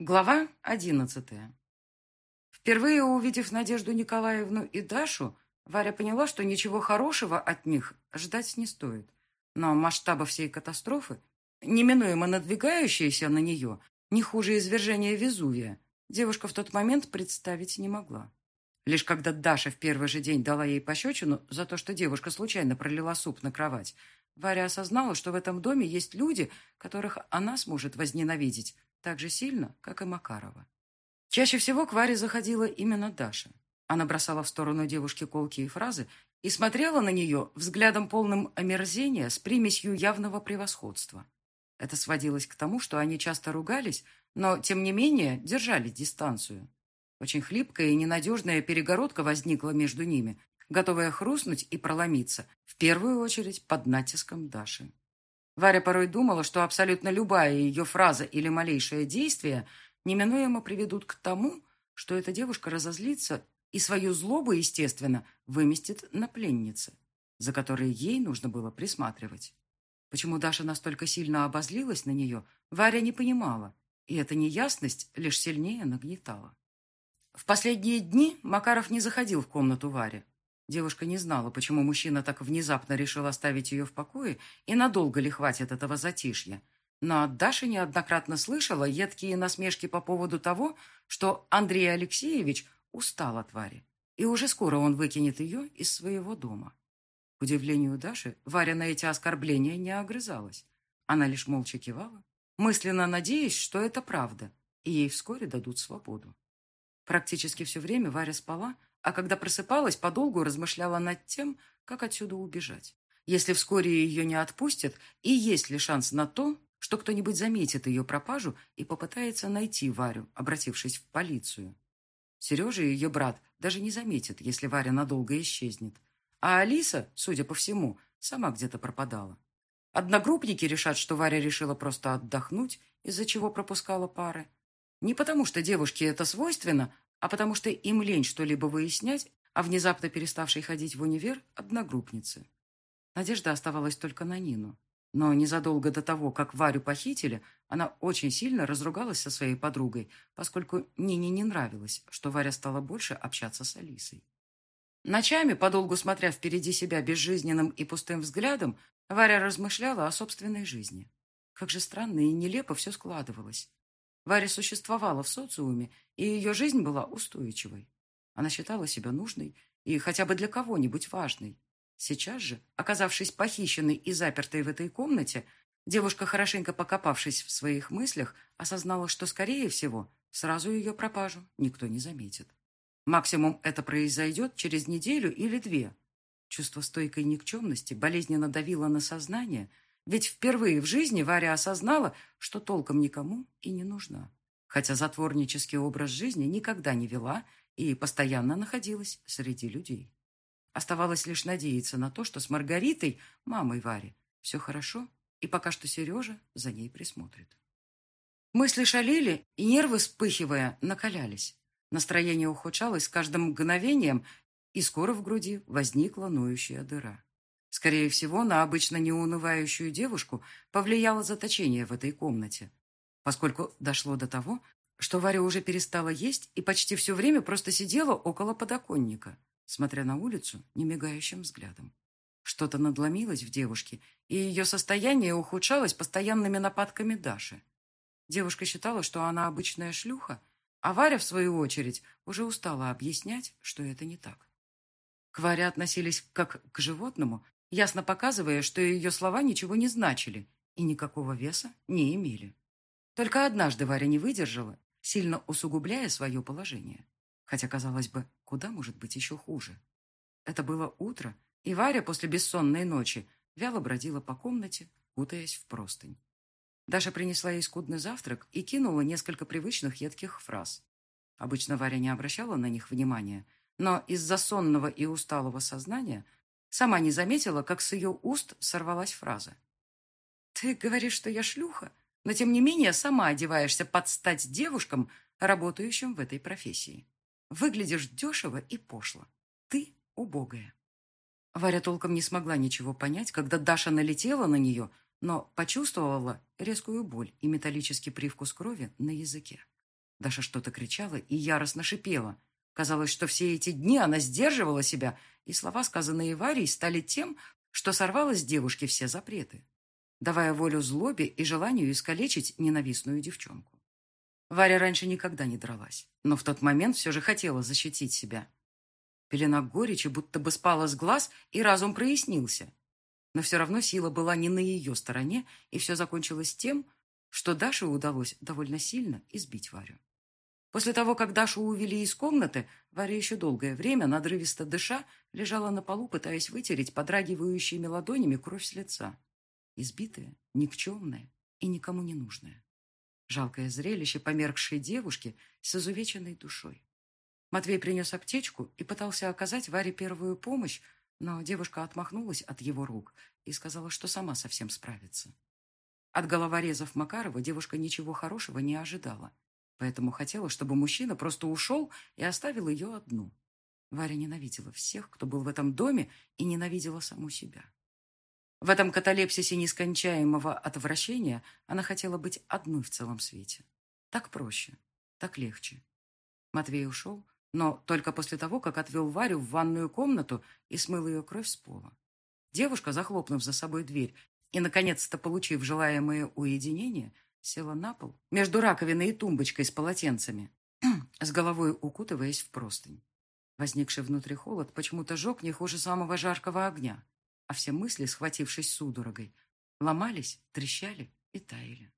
Глава одиннадцатая. Впервые увидев Надежду Николаевну и Дашу, Варя поняла, что ничего хорошего от них ждать не стоит. Но масштаба всей катастрофы, неминуемо надвигающейся на нее, не хуже извержения Везувия, девушка в тот момент представить не могла. Лишь когда Даша в первый же день дала ей пощечину за то, что девушка случайно пролила суп на кровать, Варя осознала, что в этом доме есть люди, которых она сможет возненавидеть так же сильно, как и Макарова. Чаще всего к Варе заходила именно Даша. Она бросала в сторону девушки колкие фразы и смотрела на нее взглядом полным омерзения с примесью явного превосходства. Это сводилось к тому, что они часто ругались, но, тем не менее, держали дистанцию. Очень хлипкая и ненадежная перегородка возникла между ними, готовая хрустнуть и проломиться, в первую очередь под натиском Даши. Варя порой думала, что абсолютно любая ее фраза или малейшее действие неминуемо приведут к тому, что эта девушка разозлится и свою злобу, естественно, выместит на пленнице, за которой ей нужно было присматривать. Почему Даша настолько сильно обозлилась на нее, Варя не понимала, и эта неясность лишь сильнее нагнетала. В последние дни Макаров не заходил в комнату Вари. Девушка не знала, почему мужчина так внезапно решил оставить ее в покое и надолго ли хватит этого затишья. Но Даша неоднократно слышала едкие насмешки по поводу того, что Андрей Алексеевич устал от Вари, и уже скоро он выкинет ее из своего дома. К удивлению Даши, Варя на эти оскорбления не огрызалась. Она лишь молча кивала, мысленно надеясь, что это правда, и ей вскоре дадут свободу. Практически все время Варя спала, а когда просыпалась, подолгу размышляла над тем, как отсюда убежать. Если вскоре ее не отпустят, и есть ли шанс на то, что кто-нибудь заметит ее пропажу и попытается найти Варю, обратившись в полицию. Сережа и ее брат даже не заметят, если Варя надолго исчезнет. А Алиса, судя по всему, сама где-то пропадала. Одногруппники решат, что Варя решила просто отдохнуть, из-за чего пропускала пары. Не потому, что девушке это свойственно, а потому что им лень что-либо выяснять, а внезапно переставшей ходить в универ одногруппницы. Надежда оставалась только на Нину. Но незадолго до того, как Варю похитили, она очень сильно разругалась со своей подругой, поскольку Нине не нравилось, что Варя стала больше общаться с Алисой. Ночами, подолгу смотря впереди себя безжизненным и пустым взглядом, Варя размышляла о собственной жизни. Как же странно и нелепо все складывалось. Варя существовала в социуме, и ее жизнь была устойчивой. Она считала себя нужной и хотя бы для кого-нибудь важной. Сейчас же, оказавшись похищенной и запертой в этой комнате, девушка, хорошенько покопавшись в своих мыслях, осознала, что, скорее всего, сразу ее пропажу никто не заметит. Максимум это произойдет через неделю или две. Чувство стойкой никчемности болезненно давило на сознание – ведь впервые в жизни Варя осознала, что толком никому и не нужна. Хотя затворнический образ жизни никогда не вела и постоянно находилась среди людей. Оставалось лишь надеяться на то, что с Маргаритой, мамой Вари, все хорошо, и пока что Сережа за ней присмотрит. Мысли шалили, и нервы, вспыхивая, накалялись. Настроение ухудшалось с каждым мгновением, и скоро в груди возникла ноющая дыра. Скорее всего, на обычно неунывающую девушку повлияло заточение в этой комнате, поскольку дошло до того, что Варя уже перестала есть и почти все время просто сидела около подоконника, смотря на улицу немигающим взглядом. Что-то надломилось в девушке, и ее состояние ухудшалось постоянными нападками Даши. Девушка считала, что она обычная шлюха, а Варя, в свою очередь, уже устала объяснять, что это не так. К Варе относились как к животному, ясно показывая, что ее слова ничего не значили и никакого веса не имели. Только однажды Варя не выдержала, сильно усугубляя свое положение. Хотя, казалось бы, куда может быть еще хуже? Это было утро, и Варя после бессонной ночи вяло бродила по комнате, кутаясь в простынь. Даша принесла ей скудный завтрак и кинула несколько привычных едких фраз. Обычно Варя не обращала на них внимания, но из-за сонного и усталого сознания Сама не заметила, как с ее уст сорвалась фраза. «Ты говоришь, что я шлюха, но тем не менее сама одеваешься под стать девушкам, работающим в этой профессии. Выглядишь дешево и пошло. Ты убогая». Варя толком не смогла ничего понять, когда Даша налетела на нее, но почувствовала резкую боль и металлический привкус крови на языке. Даша что-то кричала и яростно шипела. Казалось, что все эти дни она сдерживала себя, и слова, сказанные Варей, стали тем, что сорвало с девушки все запреты, давая волю злобе и желанию искалечить ненавистную девчонку. Варя раньше никогда не дралась, но в тот момент все же хотела защитить себя. Пелена горечи будто бы спала с глаз, и разум прояснился. Но все равно сила была не на ее стороне, и все закончилось тем, что Даше удалось довольно сильно избить Варю. После того, как Дашу увели из комнаты, Варя еще долгое время, надрывисто дыша, лежала на полу, пытаясь вытереть подрагивающими ладонями кровь с лица. Избитая, никчемная и никому не нужная. Жалкое зрелище померкшей девушки с изувеченной душой. Матвей принес аптечку и пытался оказать Варе первую помощь, но девушка отмахнулась от его рук и сказала, что сама совсем справится. От головорезов Макарова девушка ничего хорошего не ожидала поэтому хотела, чтобы мужчина просто ушел и оставил ее одну. Варя ненавидела всех, кто был в этом доме, и ненавидела саму себя. В этом каталепсисе нескончаемого отвращения она хотела быть одной в целом свете. Так проще, так легче. Матвей ушел, но только после того, как отвел Варю в ванную комнату и смыл ее кровь с пола. Девушка, захлопнув за собой дверь и, наконец-то получив желаемое уединение, Села на пол между раковиной и тумбочкой с полотенцами, с головой укутываясь в простынь. Возникший внутри холод почему-то жег не хуже самого жаркого огня, а все мысли, схватившись судорогой, ломались, трещали и таяли.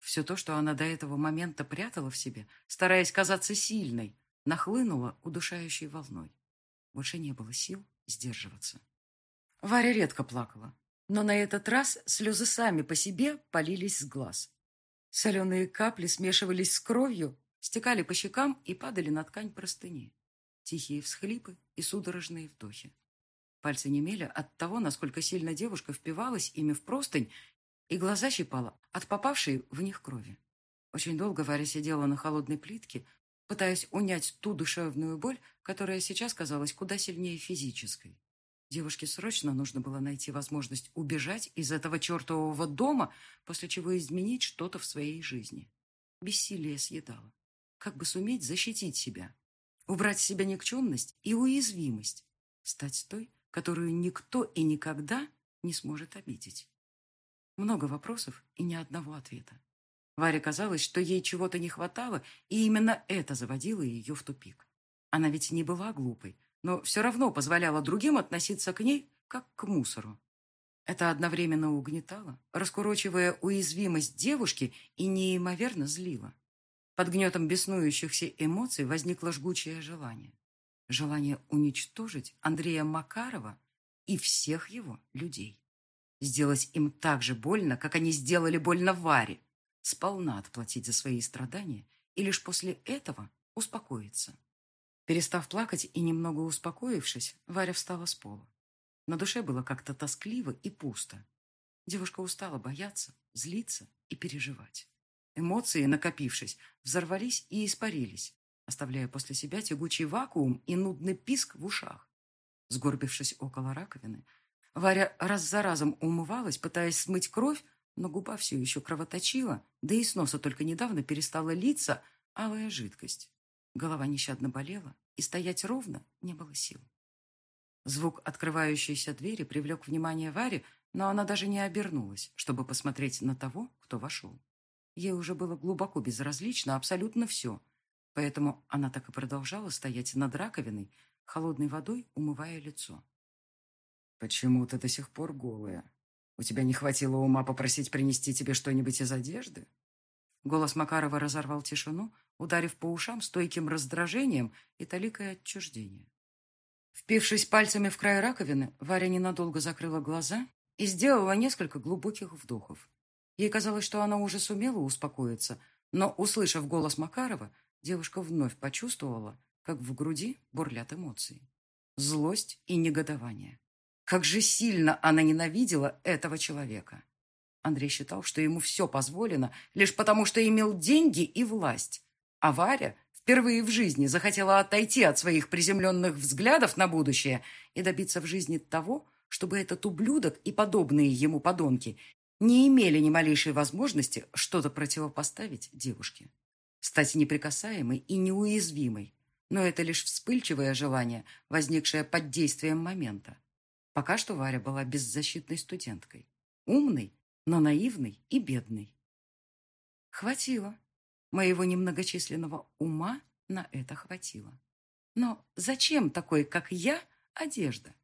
Все то, что она до этого момента прятала в себе, стараясь казаться сильной, нахлынуло удушающей волной. Больше не было сил сдерживаться. Варя редко плакала, но на этот раз слезы сами по себе полились с глаз. Соленые капли смешивались с кровью, стекали по щекам и падали на ткань простыни. Тихие всхлипы и судорожные вдохи. Пальцы немели от того, насколько сильно девушка впивалась ими в простынь, и глаза щипала от попавшей в них крови. Очень долго Варя сидела на холодной плитке, пытаясь унять ту душевную боль, которая сейчас казалась куда сильнее физической. Девушке срочно нужно было найти возможность убежать из этого чертового дома, после чего изменить что-то в своей жизни. Бессилие съедало. Как бы суметь защитить себя? Убрать с себя никчемность и уязвимость. Стать той, которую никто и никогда не сможет обидеть. Много вопросов и ни одного ответа. Варе казалось, что ей чего-то не хватало, и именно это заводило ее в тупик. Она ведь не была глупой, но все равно позволяла другим относиться к ней, как к мусору. Это одновременно угнетало, раскурочивая уязвимость девушки и неимоверно злило. Под гнетом беснующихся эмоций возникло жгучее желание. Желание уничтожить Андрея Макарова и всех его людей. Сделать им так же больно, как они сделали больно Варе. Сполна отплатить за свои страдания и лишь после этого успокоиться. Перестав плакать и немного успокоившись, Варя встала с пола. На душе было как-то тоскливо и пусто. Девушка устала бояться, злиться и переживать. Эмоции, накопившись, взорвались и испарились, оставляя после себя тягучий вакуум и нудный писк в ушах. Сгорбившись около раковины, Варя раз за разом умывалась, пытаясь смыть кровь, но губа все еще кровоточила, да и с носа только недавно перестала литься алая жидкость. Голова нещадно болела, и стоять ровно не было сил. Звук открывающейся двери привлек внимание Вари, но она даже не обернулась, чтобы посмотреть на того, кто вошел. Ей уже было глубоко безразлично абсолютно все, поэтому она так и продолжала стоять над раковиной, холодной водой умывая лицо. «Почему ты до сих пор голая? У тебя не хватило ума попросить принести тебе что-нибудь из одежды?» Голос Макарова разорвал тишину, ударив по ушам стойким раздражением и толикое отчуждение. Впившись пальцами в край раковины, Варя ненадолго закрыла глаза и сделала несколько глубоких вдохов. Ей казалось, что она уже сумела успокоиться, но, услышав голос Макарова, девушка вновь почувствовала, как в груди бурлят эмоции. Злость и негодование. Как же сильно она ненавидела этого человека. Андрей считал, что ему все позволено, лишь потому, что имел деньги и власть. А Варя впервые в жизни захотела отойти от своих приземленных взглядов на будущее и добиться в жизни того, чтобы этот ублюдок и подобные ему подонки не имели ни малейшей возможности что-то противопоставить девушке. стать неприкасаемой и неуязвимой, но это лишь вспыльчивое желание, возникшее под действием момента. Пока что Варя была беззащитной студенткой, умной, но наивной и бедной. Хватило. Моего немногочисленного ума на это хватило. Но зачем такой, как я, одежда?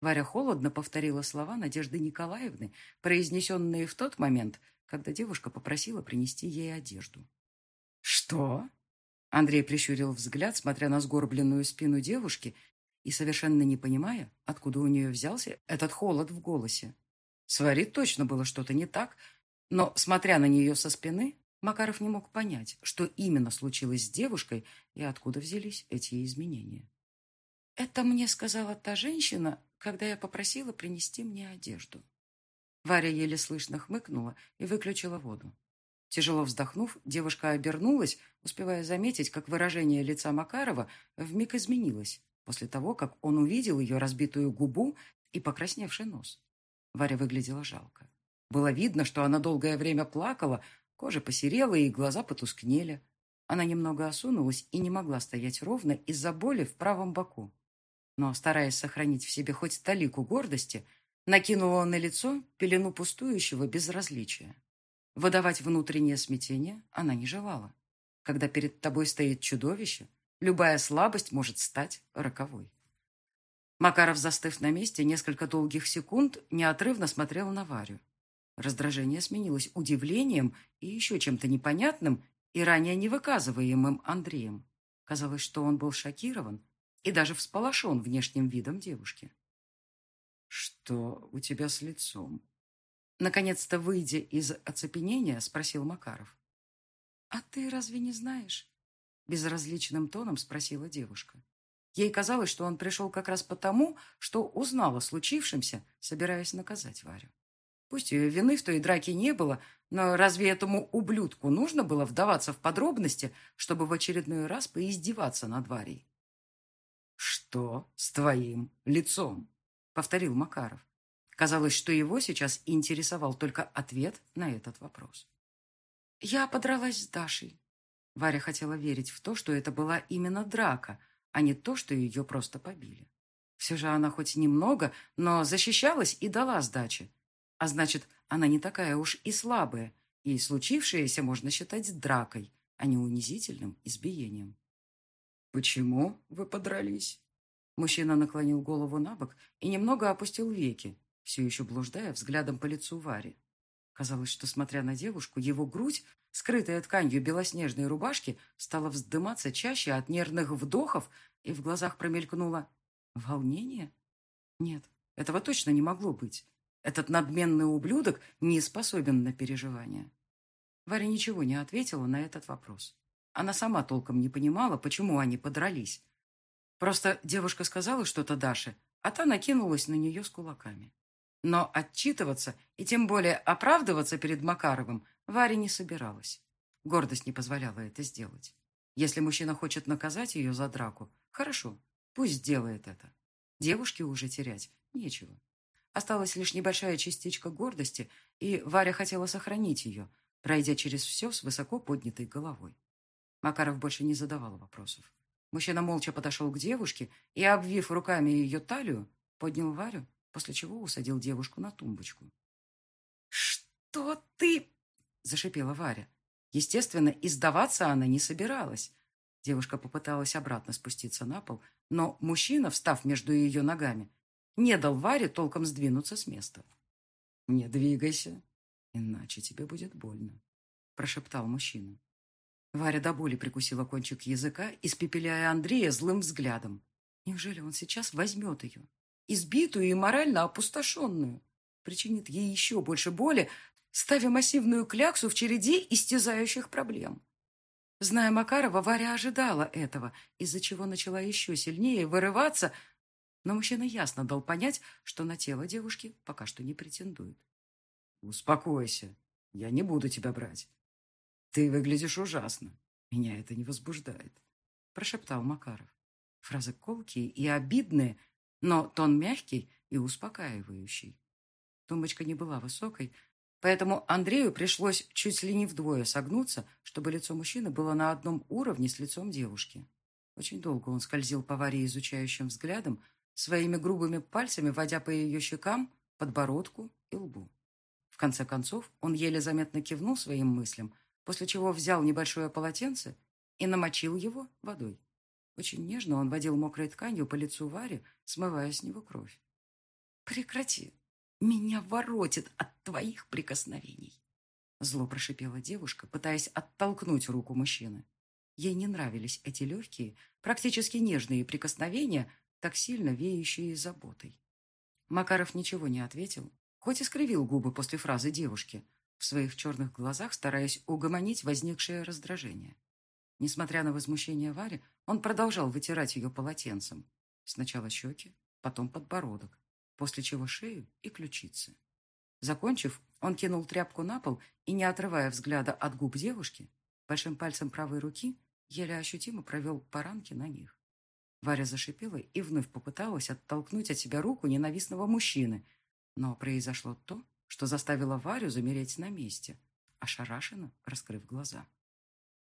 Варя холодно повторила слова Надежды Николаевны, произнесенные в тот момент, когда девушка попросила принести ей одежду. «Что?» Андрей прищурил взгляд, смотря на сгорбленную спину девушки и совершенно не понимая, откуда у нее взялся этот холод в голосе. Сварит точно было что-то не так, но, смотря на нее со спины, Макаров не мог понять, что именно случилось с девушкой и откуда взялись эти изменения. «Это мне сказала та женщина, когда я попросила принести мне одежду». Варя еле слышно хмыкнула и выключила воду. Тяжело вздохнув, девушка обернулась, успевая заметить, как выражение лица Макарова вмиг изменилось после того, как он увидел ее разбитую губу и покрасневший нос. Варя выглядела жалко. Было видно, что она долгое время плакала, кожа посерела и глаза потускнели. Она немного осунулась и не могла стоять ровно из-за боли в правом боку. Но, стараясь сохранить в себе хоть талику гордости, накинула на лицо пелену пустующего безразличия. Выдавать внутреннее смятение она не желала. Когда перед тобой стоит чудовище, любая слабость может стать роковой. Макаров, застыв на месте несколько долгих секунд, неотрывно смотрел на Варю. Раздражение сменилось удивлением и еще чем-то непонятным и ранее не выказываемым Андреем. Казалось, что он был шокирован и даже всполошен внешним видом девушки. «Что у тебя с лицом?» Наконец-то, выйдя из оцепенения, спросил Макаров. «А ты разве не знаешь?» Безразличным тоном спросила девушка. Ей казалось, что он пришел как раз потому, что узнал о случившемся, собираясь наказать Варю. Пусть ее вины в той драке не было, но разве этому ублюдку нужно было вдаваться в подробности, чтобы в очередной раз поиздеваться над Варей? «Что с твоим лицом?» — повторил Макаров. Казалось, что его сейчас интересовал только ответ на этот вопрос. «Я подралась с Дашей». Варя хотела верить в то, что это была именно драка, а не то, что ее просто побили. Все же она хоть немного, но защищалась и дала сдачи. А значит, она не такая уж и слабая, и случившееся можно считать дракой, а не унизительным избиением. «Почему вы подрались?» Мужчина наклонил голову на бок и немного опустил веки, все еще блуждая взглядом по лицу Вари. Казалось, что, смотря на девушку, его грудь, скрытая тканью белоснежной рубашки, стала вздыматься чаще от нервных вдохов, и в глазах промелькнуло волнение. Нет, этого точно не могло быть. Этот надменный ублюдок не способен на переживания. Варя ничего не ответила на этот вопрос. Она сама толком не понимала, почему они подрались. Просто девушка сказала что-то Даше, а та накинулась на нее с кулаками. Но отчитываться и тем более оправдываться перед Макаровым Варя не собиралась. Гордость не позволяла это сделать. Если мужчина хочет наказать ее за драку, хорошо, пусть сделает это. Девушке уже терять нечего. Осталась лишь небольшая частичка гордости, и Варя хотела сохранить ее, пройдя через все с высоко поднятой головой. Макаров больше не задавал вопросов. Мужчина молча подошел к девушке и, обвив руками ее талию, поднял Варю после чего усадил девушку на тумбочку. «Что ты?» – зашипела Варя. Естественно, издаваться она не собиралась. Девушка попыталась обратно спуститься на пол, но мужчина, встав между ее ногами, не дал Варе толком сдвинуться с места. «Не двигайся, иначе тебе будет больно», – прошептал мужчина. Варя до боли прикусила кончик языка, испепеляя Андрея злым взглядом. Неужели он сейчас возьмет ее? Избитую и морально опустошенную. Причинит ей еще больше боли, ставя массивную кляксу в череде истязающих проблем. Зная Макарова, Варя ожидала этого, из-за чего начала еще сильнее вырываться, но мужчина ясно дал понять, что на тело девушки пока что не претендует. «Успокойся, я не буду тебя брать. Ты выглядишь ужасно, меня это не возбуждает», – прошептал Макаров. Фразы колкие и обидные – но тон мягкий и успокаивающий. Тумбочка не была высокой, Поэтому Андрею пришлось чуть ли не вдвое согнуться, чтобы лицо мужчины было на одном уровне с лицом девушки. Очень долго он скользил по Варе изучающим взглядом, своими грубыми пальцами водя по ее щекам, подбородку и лбу. В конце концов, он еле заметно кивнул своим мыслям, после чего взял небольшое полотенце и намочил его водой. Очень нежно он водил мокрой тканью по лицу Варе, смывая с него кровь. «Прекрати! Меня воротит от твоих прикосновений!» Зло прошипела девушка, пытаясь оттолкнуть руку мужчины. Ей не нравились эти легкие, практически нежные прикосновения, так сильно веющие заботой. Макаров ничего не ответил, хоть и скривил губы после фразы девушки, в своих черных глазах стараясь угомонить возникшее раздражение. Несмотря на возмущение Вари, он продолжал вытирать ее полотенцем. Сначала щеки, потом подбородок, после чего шею и ключицы. Закончив, он кинул тряпку на пол и, не отрывая взгляда от губ девушки, большим пальцем правой руки еле ощутимо провел по ранке на них. Варя зашипела и вновь попыталась оттолкнуть от себя руку ненавистного мужчины, но произошло то, что заставило Варю замереть на месте, ошарашенно раскрыв глаза.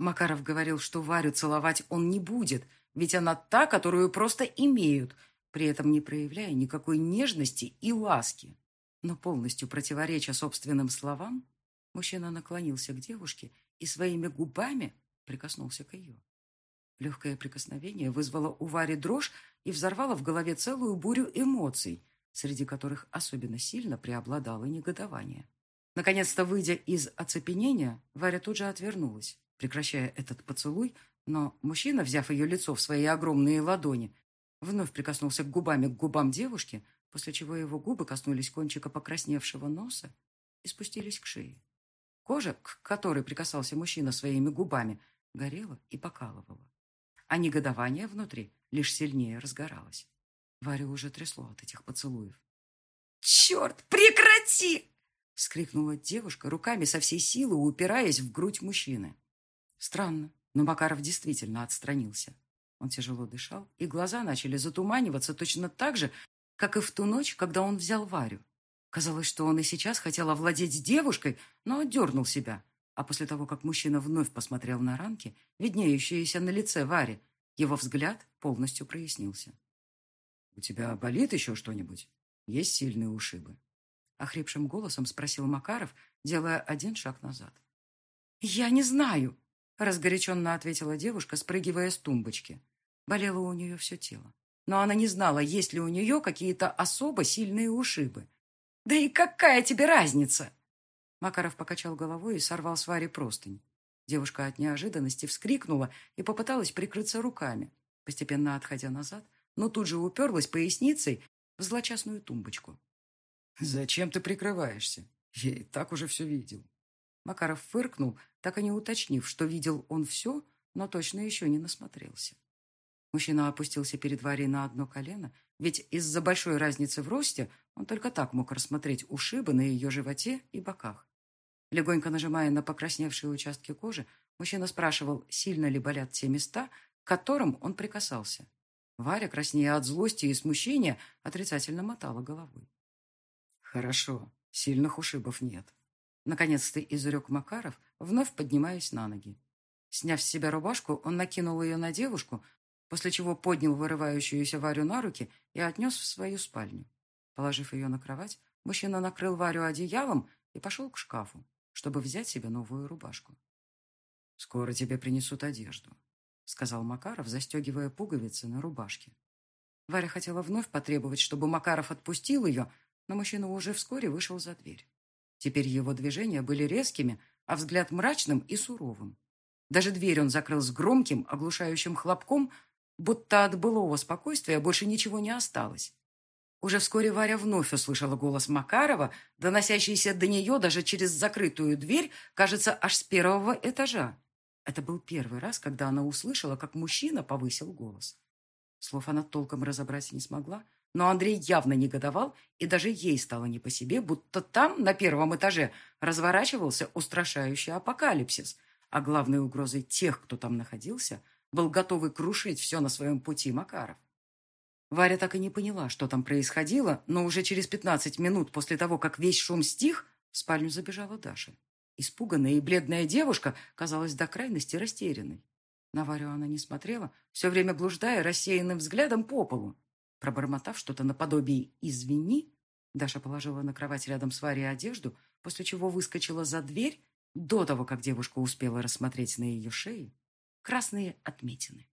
Макаров говорил, что Варю целовать он не будет, ведь она та, которую просто имеют, при этом не проявляя никакой нежности и ласки. Но полностью противореча собственным словам, мужчина наклонился к девушке и своими губами прикоснулся к ее. Легкое прикосновение вызвало у Вари дрожь и взорвало в голове целую бурю эмоций, среди которых особенно сильно преобладало негодование. Наконец-то, выйдя из оцепенения, Варя тут же отвернулась прекращая этот поцелуй, но мужчина, взяв ее лицо в свои огромные ладони, вновь прикоснулся губами к губам девушки, после чего его губы коснулись кончика покрасневшего носа и спустились к шее. Кожа, к которой прикасался мужчина своими губами, горела и покалывала. А негодование внутри лишь сильнее разгоралось. Варю уже трясло от этих поцелуев. «Черт, прекрати!» — вскрикнула девушка, руками со всей силы упираясь в грудь мужчины. Странно, но Макаров действительно отстранился. Он тяжело дышал, и глаза начали затуманиваться точно так же, как и в ту ночь, когда он взял Варю. Казалось, что он и сейчас хотел овладеть девушкой, но отдернул себя. А после того, как мужчина вновь посмотрел на ранки, виднеющиеся на лице Вари, его взгляд полностью прояснился. «У тебя болит еще что-нибудь? Есть сильные ушибы?» Охрипшим голосом спросил Макаров, делая один шаг назад. «Я не знаю!» Разгоряченно ответила девушка, спрыгивая с тумбочки. Болело у нее все тело. Но она не знала, есть ли у нее какие-то особо сильные ушибы. «Да и какая тебе разница?» Макаров покачал головой и сорвал с Вари простынь. Девушка от неожиданности вскрикнула и попыталась прикрыться руками, постепенно отходя назад, но тут же уперлась поясницей в злочастную тумбочку. «Зачем ты прикрываешься? Я и так уже все видел». Макаров фыркнул, так и не уточнив, что видел он все, но точно еще не насмотрелся. Мужчина опустился перед Варей на одно колено, ведь из-за большой разницы в росте он только так мог рассмотреть ушибы на ее животе и боках. Легонько нажимая на покрасневшие участки кожи, мужчина спрашивал, сильно ли болят те места, к которым он прикасался. Варя, краснея от злости и смущения, отрицательно мотала головой. «Хорошо, сильных ушибов нет», Наконец-то изрек Макаров, вновь поднимаясь на ноги. Сняв с себя рубашку, он накинул ее на девушку, после чего поднял вырывающуюся Варю на руки и отнес в свою спальню. Положив ее на кровать, мужчина накрыл Варю одеялом и пошел к шкафу, чтобы взять себе новую рубашку. «Скоро тебе принесут одежду», — сказал Макаров, застегивая пуговицы на рубашке. Варя хотела вновь потребовать, чтобы Макаров отпустил ее, но мужчина уже вскоре вышел за дверь. Теперь его движения были резкими, а взгляд мрачным и суровым. Даже дверь он закрыл с громким, оглушающим хлопком, будто от былого спокойствия больше ничего не осталось. Уже вскоре Варя вновь услышала голос Макарова, доносящийся до нее даже через закрытую дверь, кажется, аж с первого этажа. Это был первый раз, когда она услышала, как мужчина повысил голос. Слов она толком разобрать не смогла, но Андрей явно негодовал, и даже ей стало не по себе, будто там, на первом этаже, разворачивался устрашающий апокалипсис, а главной угрозой тех, кто там находился, был готовый крушить все на своем пути Макаров. Варя так и не поняла, что там происходило, но уже через 15 минут после того, как весь шум стих, В спальню забежала Даша. Испуганная и бледная девушка казалась до крайности растерянной. На Варю она не смотрела, все время блуждая рассеянным взглядом по полу. Пробормотав что-то наподобие «извини», Даша положила на кровать рядом с Варей одежду, после чего выскочила за дверь до того, как девушка успела рассмотреть на ее шее красные отметины.